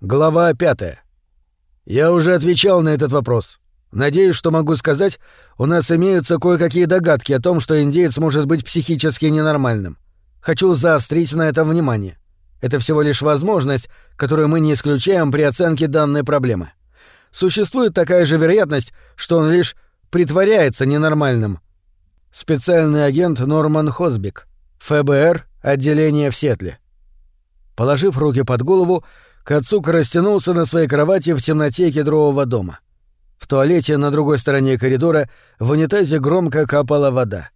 Глава пятая. Я уже отвечал на этот вопрос. Надеюсь, что могу сказать, у нас имеются кое-какие догадки о том, что индеец может быть психически ненормальным. Хочу заострить на этом внимание. Это всего лишь возможность, которую мы не исключаем при оценке данной проблемы. Существует такая же вероятность, что он лишь притворяется ненормальным. Специальный агент Норман Хосбик, ФБР, отделение в Сетле. Положив руки под голову, Кацук растянулся на своей кровати в темноте кедрового дома. В туалете на другой стороне коридора в унитазе громко капала вода.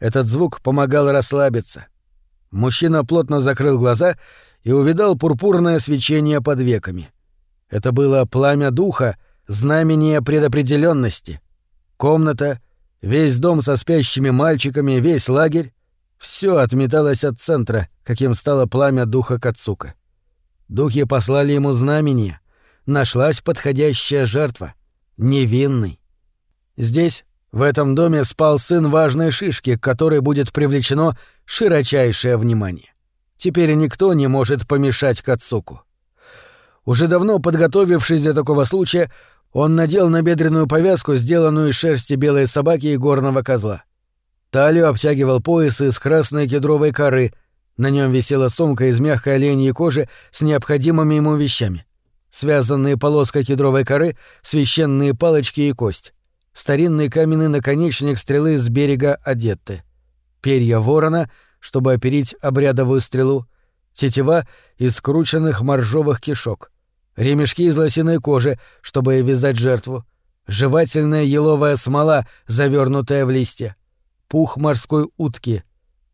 Этот звук помогал расслабиться. Мужчина плотно закрыл глаза и увидал пурпурное свечение под веками. Это было пламя духа, знамение предопределенности. Комната, весь дом со спящими мальчиками, весь лагерь — все отметалось от центра, каким стало пламя духа Кацука. Духи послали ему знамение. Нашлась подходящая жертва. Невинный. Здесь, в этом доме, спал сын важной шишки, к которой будет привлечено широчайшее внимание. Теперь никто не может помешать Кацуку. Уже давно подготовившись для такого случая, он надел набедренную повязку, сделанную из шерсти белой собаки и горного козла. Талию обтягивал пояс из красной кедровой коры — на нем висела сумка из мягкой оленьей кожи с необходимыми ему вещами. Связанные полоской кедровой коры, священные палочки и кость. Старинный каменный наконечник стрелы с берега одетты. Перья ворона, чтобы оперить обрядовую стрелу. Тетива из скрученных моржовых кишок. Ремешки из лосиной кожи, чтобы вязать жертву. Жевательная еловая смола, завернутая в листья. Пух морской утки.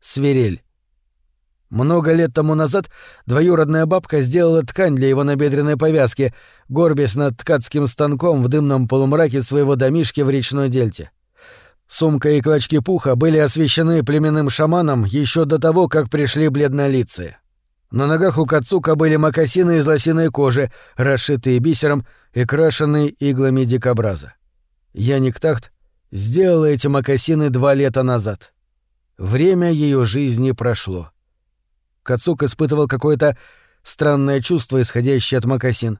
Свирель. Много лет тому назад двоюродная бабка сделала ткань для его набедренной повязки, горбясь над ткацким станком в дымном полумраке своего домишки в речной дельте. Сумка и клочки пуха были освящены племенным шаманом еще до того, как пришли бледнолицые. На ногах у Кацука были мокасины из лосиной кожи, расшитые бисером и крашенные иглами дикобраза. Яник Тахт сделала эти мокасины два лета назад. Время ее жизни прошло. Кацук испытывал какое-то странное чувство, исходящее от Макасин.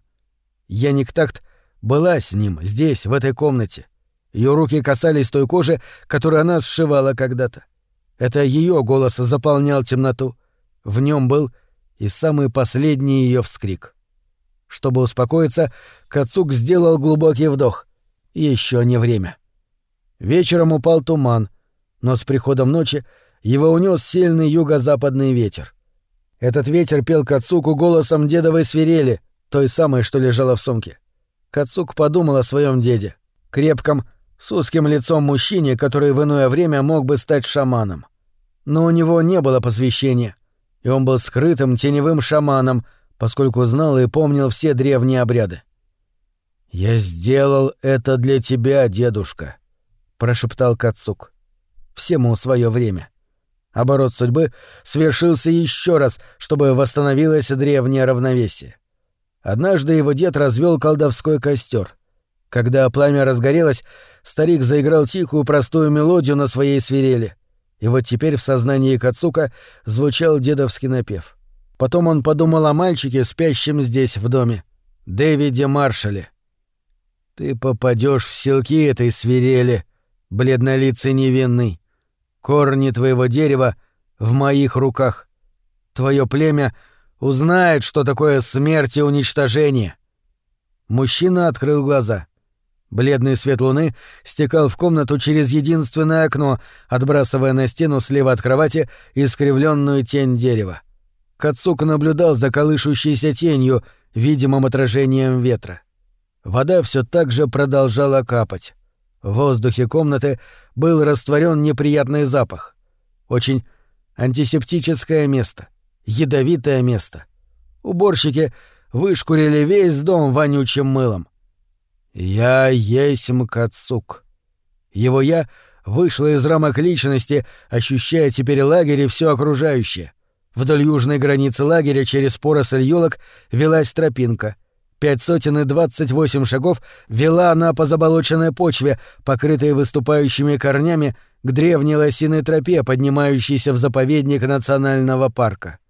Яник Такт была с ним, здесь, в этой комнате. Ее руки касались той кожи, которую она сшивала когда-то. Это ее голос заполнял темноту. В нем был и самый последний ее вскрик. Чтобы успокоиться, Кацук сделал глубокий вдох. Еще не время. Вечером упал туман, но с приходом ночи его унес сильный юго-западный ветер. Этот ветер пел Кацуку голосом дедовой свирели, той самой, что лежала в сумке. Кацук подумал о своем деде, крепком, с узким лицом мужчине, который в иное время мог бы стать шаманом. Но у него не было посвящения, и он был скрытым теневым шаманом, поскольку знал и помнил все древние обряды. «Я сделал это для тебя, дедушка», — прошептал Кацук. «Всему свое время». Оборот судьбы свершился еще раз, чтобы восстановилось древнее равновесие. Однажды его дед развел колдовской костер. Когда пламя разгорелось, старик заиграл тихую простую мелодию на своей свирели. И вот теперь в сознании Кацука звучал дедовский напев. Потом он подумал о мальчике, спящем здесь, в доме. Дэвиде Маршале. «Ты попадешь в селки этой свирели, бледнолицый невинный. Корни твоего дерева в моих руках. Твое племя узнает, что такое смерть и уничтожение. Мужчина открыл глаза. Бледный свет луны стекал в комнату через единственное окно, отбрасывая на стену слева от кровати искривленную тень дерева. Кацук наблюдал за колышущейся тенью, видимым отражением ветра. Вода все так же продолжала капать. В воздухе комнаты был растворен неприятный запах. Очень антисептическое место, ядовитое место. Уборщики вышкурили весь дом вонючим мылом. «Я есть Мкацук». Его «я» вышло из рамок личности, ощущая теперь лагерь и все окружающее. Вдоль южной границы лагеря через поросль елок велась тропинка — Пять сотен и двадцать восемь шагов вела она по заболоченной почве, покрытой выступающими корнями, к древней лосиной тропе, поднимающейся в заповедник национального парка.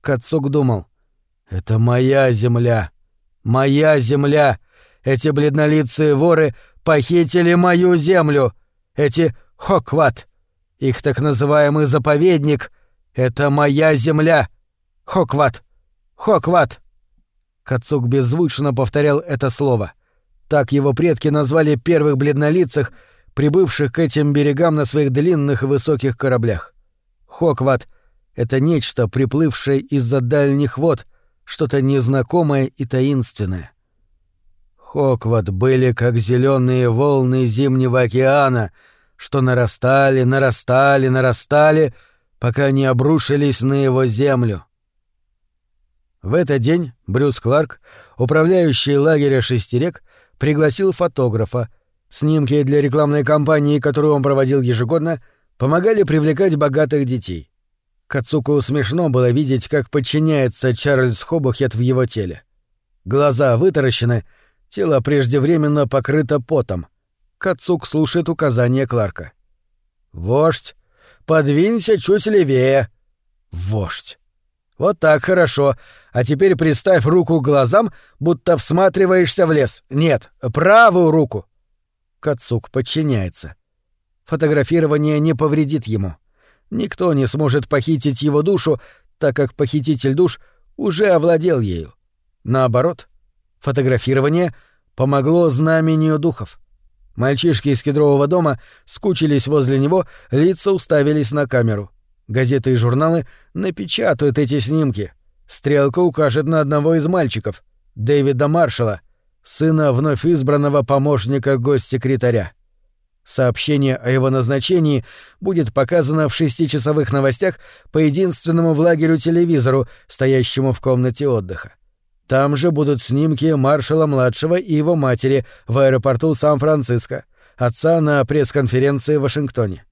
Кацук думал, «Это моя земля. Моя земля! Эти бледнолицые воры похитили мою землю! Эти Хокват! Их так называемый заповедник — это моя земля! Хокват! Хокват!» Кацук беззвучно повторял это слово. Так его предки назвали первых бледнолицых, прибывших к этим берегам на своих длинных и высоких кораблях. Хокват — это нечто, приплывшее из-за дальних вод, что-то незнакомое и таинственное. Хокват были как зеленые волны зимнего океана, что нарастали, нарастали, нарастали, пока не обрушились на его землю. В этот день Брюс Кларк, управляющий лагеря «Шестерек», пригласил фотографа. Снимки для рекламной кампании, которую он проводил ежегодно, помогали привлекать богатых детей. Кацуку смешно было видеть, как подчиняется Чарльз Хобухет в его теле. Глаза вытаращены, тело преждевременно покрыто потом. Кацук слушает указания Кларка. «Вождь, подвинься чуть левее». «Вождь». «Вот так хорошо. А теперь приставь руку к глазам, будто всматриваешься в лес. Нет, правую руку». Кацук подчиняется. Фотографирование не повредит ему. Никто не сможет похитить его душу, так как похититель душ уже овладел ею. Наоборот, фотографирование помогло знамению духов. Мальчишки из кедрового дома скучились возле него, лица уставились на камеру. Газеты и журналы напечатают эти снимки. Стрелка укажет на одного из мальчиков, Дэвида Маршалла, сына вновь избранного помощника госсекретаря. Сообщение о его назначении будет показано в шестичасовых новостях по единственному в лагерю телевизору, стоящему в комнате отдыха. Там же будут снимки маршала-младшего и его матери в аэропорту Сан-Франциско, отца на пресс-конференции в Вашингтоне.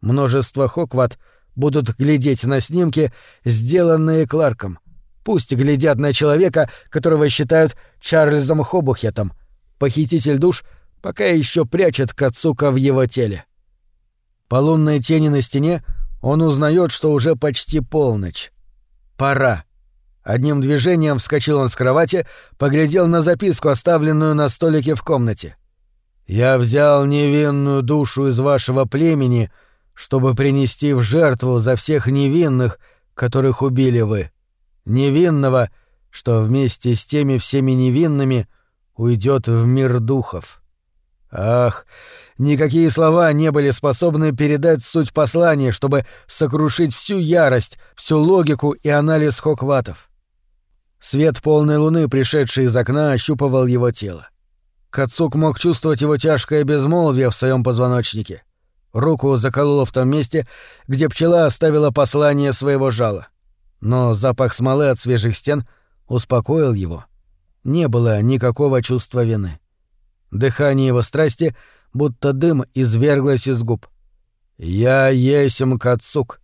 Множество Хокват будут глядеть на снимки, сделанные Кларком. Пусть глядят на человека, которого считают Чарльзом Хобухетом. Похититель душ — пока еще прячет Кацука в его теле. По лунной тени на стене он узнает, что уже почти полночь. Пора. Одним движением вскочил он с кровати, поглядел на записку, оставленную на столике в комнате. «Я взял невинную душу из вашего племени, чтобы принести в жертву за всех невинных, которых убили вы. Невинного, что вместе с теми всеми невинными уйдет в мир духов». Ах, никакие слова не были способны передать суть послания, чтобы сокрушить всю ярость, всю логику и анализ Хокватов. Свет полной луны, пришедший из окна, ощупывал его тело. Кацук мог чувствовать его тяжкое безмолвие в своем позвоночнике. Руку закололо в том месте, где пчела оставила послание своего жала. Но запах смолы от свежих стен успокоил его. Не было никакого чувства вины. Дыхание его страсти, будто дым, изверглось из губ. «Я есим Кацук,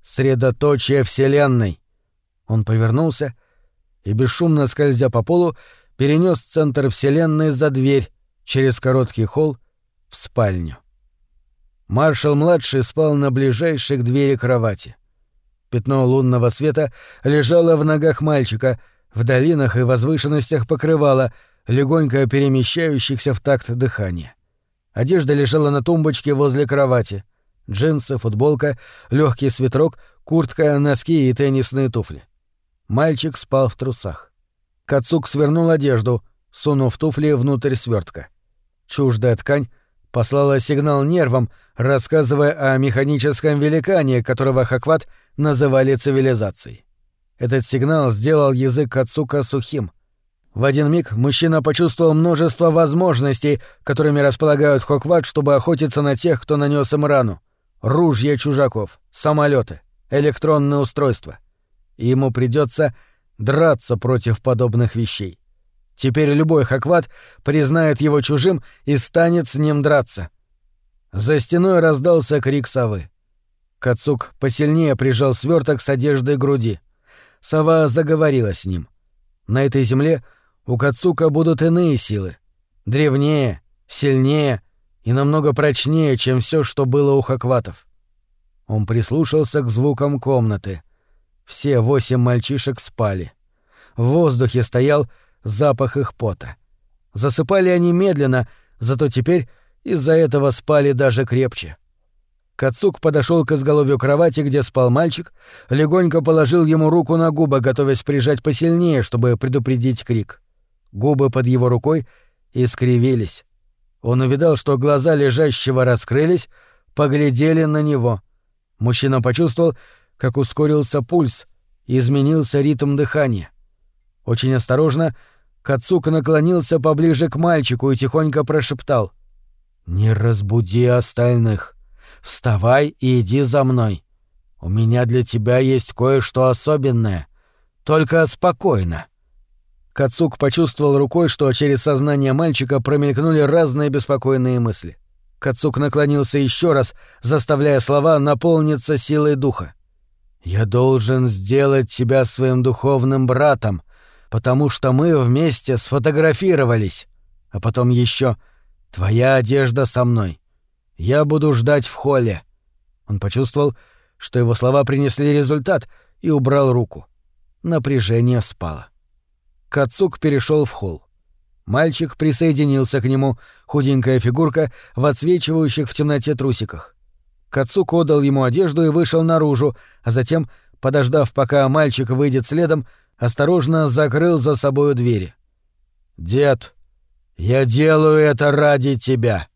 средоточие Вселенной!» Он повернулся и, бесшумно скользя по полу, перенес центр Вселенной за дверь через короткий холл в спальню. Маршал-младший спал на ближайшей к двери кровати. Пятно лунного света лежало в ногах мальчика, в долинах и возвышенностях покрывало — легонько перемещающихся в такт дыхания. Одежда лежала на тумбочке возле кровати. Джинсы, футболка, легкий свитерок, куртка, носки и теннисные туфли. Мальчик спал в трусах. Кацук свернул одежду, сунув туфли внутрь свертка. Чуждая ткань послала сигнал нервам, рассказывая о механическом великане, которого Хакват называли цивилизацией. Этот сигнал сделал язык Кацука сухим — в один миг мужчина почувствовал множество возможностей, которыми располагают Хокват, чтобы охотиться на тех, кто нанес им рану. Ружья чужаков, самолеты, электронные устройства. И ему придется драться против подобных вещей. Теперь любой Хокват признает его чужим и станет с ним драться. За стеной раздался крик совы. Кацук посильнее прижал сверток с одеждой груди. Сова заговорила с ним. На этой земле — у Кацука будут иные силы. Древнее, сильнее и намного прочнее, чем все, что было у Хакватов. Он прислушался к звукам комнаты. Все восемь мальчишек спали. В воздухе стоял запах их пота. Засыпали они медленно, зато теперь из-за этого спали даже крепче. Кацук подошел к изголовью кровати, где спал мальчик, легонько положил ему руку на губы, готовясь прижать посильнее, чтобы предупредить крик. Губы под его рукой искривились. Он увидал, что глаза лежащего раскрылись, поглядели на него. Мужчина почувствовал, как ускорился пульс, изменился ритм дыхания. Очень осторожно Кацук наклонился поближе к мальчику и тихонько прошептал. «Не разбуди остальных». Вставай и иди за мной. У меня для тебя есть кое-что особенное. Только спокойно». Кацук почувствовал рукой, что через сознание мальчика промелькнули разные беспокойные мысли. Кацук наклонился еще раз, заставляя слова наполниться силой духа. «Я должен сделать тебя своим духовным братом, потому что мы вместе сфотографировались. А потом еще твоя одежда со мной. Я буду ждать в холле. Он почувствовал, что его слова принесли результат, и убрал руку. Напряжение спало. Кацук перешел в холл. Мальчик присоединился к нему, худенькая фигурка в отсвечивающих в темноте трусиках. Кацук отдал ему одежду и вышел наружу, а затем, подождав, пока мальчик выйдет следом, осторожно закрыл за собою двери. «Дед, я делаю это ради тебя»,